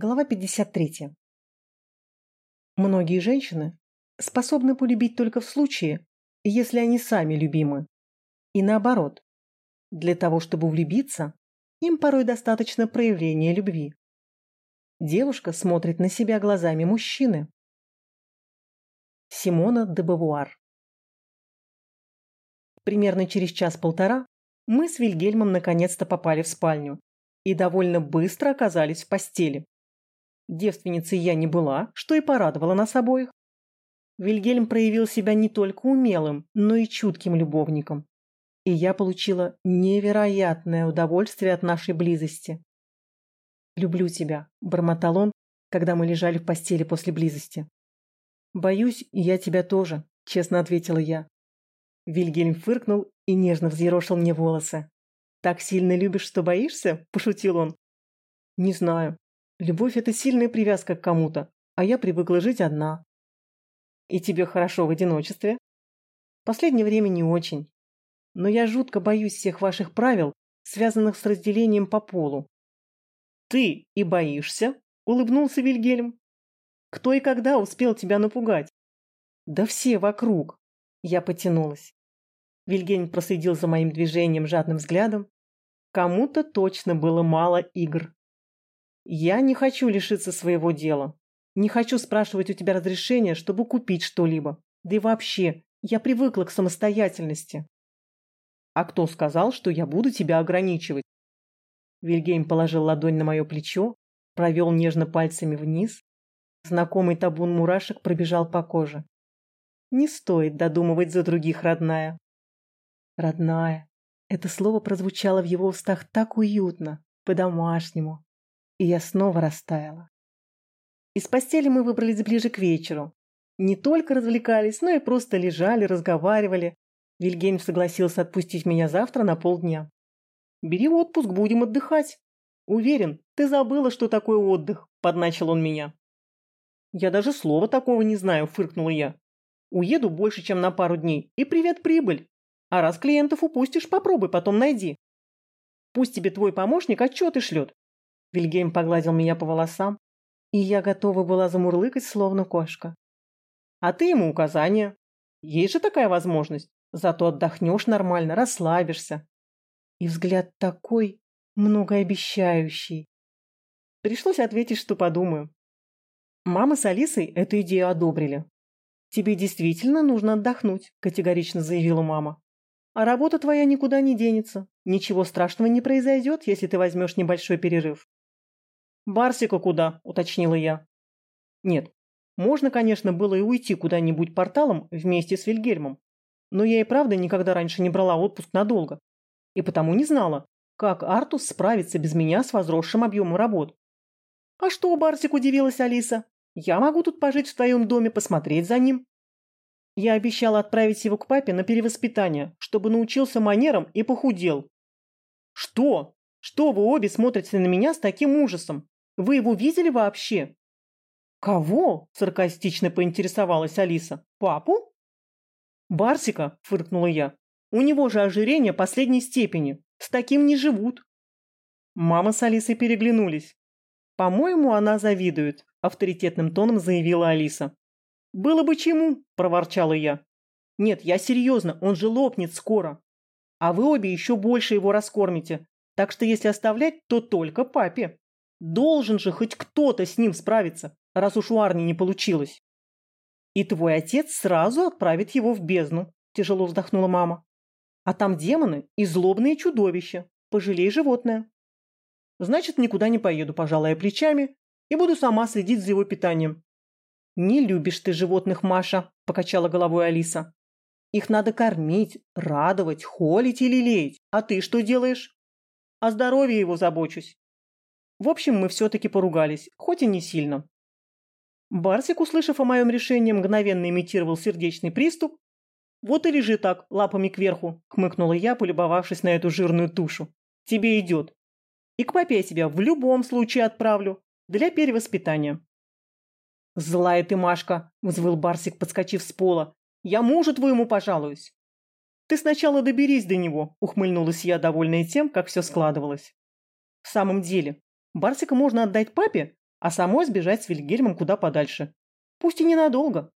Глава 53. Многие женщины способны полюбить только в случае, если они сами любимы. И наоборот, для того, чтобы влюбиться, им порой достаточно проявления любви. Девушка смотрит на себя глазами мужчины. Симона де Бавуар Примерно через час-полтора мы с Вильгельмом наконец-то попали в спальню и довольно быстро оказались в постели. Девственницей я не была, что и порадовало нас обоих. Вильгельм проявил себя не только умелым, но и чутким любовником. И я получила невероятное удовольствие от нашей близости. «Люблю тебя», – бормотал он, когда мы лежали в постели после близости. «Боюсь, я тебя тоже», – честно ответила я. Вильгельм фыркнул и нежно взъерошил мне волосы. «Так сильно любишь, что боишься?» – пошутил он. «Не знаю. Любовь – это сильная привязка к кому-то, а я привыкла жить одна. И тебе хорошо в одиночестве? Последнее время не очень. Но я жутко боюсь всех ваших правил, связанных с разделением по полу. Ты и боишься? Улыбнулся Вильгельм. Кто и когда успел тебя напугать? Да все вокруг. Я потянулась. Вильгельм проследил за моим движением жадным взглядом. Кому-то точно было мало игр. Я не хочу лишиться своего дела. Не хочу спрашивать у тебя разрешения, чтобы купить что-либо. Да и вообще, я привыкла к самостоятельности. А кто сказал, что я буду тебя ограничивать? Вильгельм положил ладонь на мое плечо, провел нежно пальцами вниз. Знакомый табун мурашек пробежал по коже. Не стоит додумывать за других, родная. Родная. Это слово прозвучало в его устах так уютно, по-домашнему и я снова растаяла. Из постели мы выбрались ближе к вечеру. Не только развлекались, но и просто лежали, разговаривали. Вильгельм согласился отпустить меня завтра на полдня. «Бери отпуск, будем отдыхать». «Уверен, ты забыла, что такое отдых», – подначил он меня. «Я даже слова такого не знаю», – фыркнула я. «Уеду больше, чем на пару дней, и привет прибыль. А раз клиентов упустишь, попробуй, потом найди. Пусть тебе твой помощник отчеты шлет. Вильгельм погладил меня по волосам, и я готова была замурлыкать, словно кошка. «А ты ему указания. Есть же такая возможность. Зато отдохнешь нормально, расслабишься». И взгляд такой многообещающий. Пришлось ответить, что подумаю. Мама с Алисой эту идею одобрили. «Тебе действительно нужно отдохнуть», – категорично заявила мама. «А работа твоя никуда не денется. Ничего страшного не произойдет, если ты возьмешь небольшой перерыв. «Барсика куда?» – уточнила я. Нет, можно, конечно, было и уйти куда-нибудь порталом вместе с Вильгельмом, но я и правда никогда раньше не брала отпуск надолго, и потому не знала, как Артус справится без меня с возросшим объемом работ. «А что, Барсик?» – удивилась Алиса. «Я могу тут пожить в твоем доме, посмотреть за ним». Я обещала отправить его к папе на перевоспитание, чтобы научился манерам и похудел. «Что? Что вы обе смотрите на меня с таким ужасом? Вы его видели вообще?» «Кого?» – саркастично поинтересовалась Алиса. «Папу?» «Барсика», – фыркнула я. «У него же ожирение последней степени. С таким не живут». Мама с Алисой переглянулись. «По-моему, она завидует», – авторитетным тоном заявила Алиса. «Было бы чему», – проворчала я. «Нет, я серьезно, он же лопнет скоро. А вы обе еще больше его раскормите, так что если оставлять, то только папе». Должен же хоть кто-то с ним справиться, раз уж у Арни не получилось. И твой отец сразу отправит его в бездну, тяжело вздохнула мама. А там демоны и злобные чудовища. Пожалей животное. Значит, никуда не поеду, пожалуй, плечами, и буду сама следить за его питанием. Не любишь ты животных, Маша, покачала головой Алиса. Их надо кормить, радовать, холить и лелеять. А ты что делаешь? О здоровье его забочусь. В общем, мы все-таки поругались, хоть и не сильно. Барсик, услышав о моем решении, мгновенно имитировал сердечный приступ. «Вот и лежи так, лапами кверху», – хмыкнула я, полюбовавшись на эту жирную тушу. «Тебе идет. И к папе я тебя в любом случае отправлю. Для перевоспитания». «Злая ты, Машка!» – взвыл Барсик, подскочив с пола. «Я мужу твоему пожалуюсь». «Ты сначала доберись до него», – ухмыльнулась я, довольная тем, как все складывалось. В самом деле, Барсика можно отдать папе, а самой сбежать с Вильгельмом куда подальше. Пусть и ненадолго,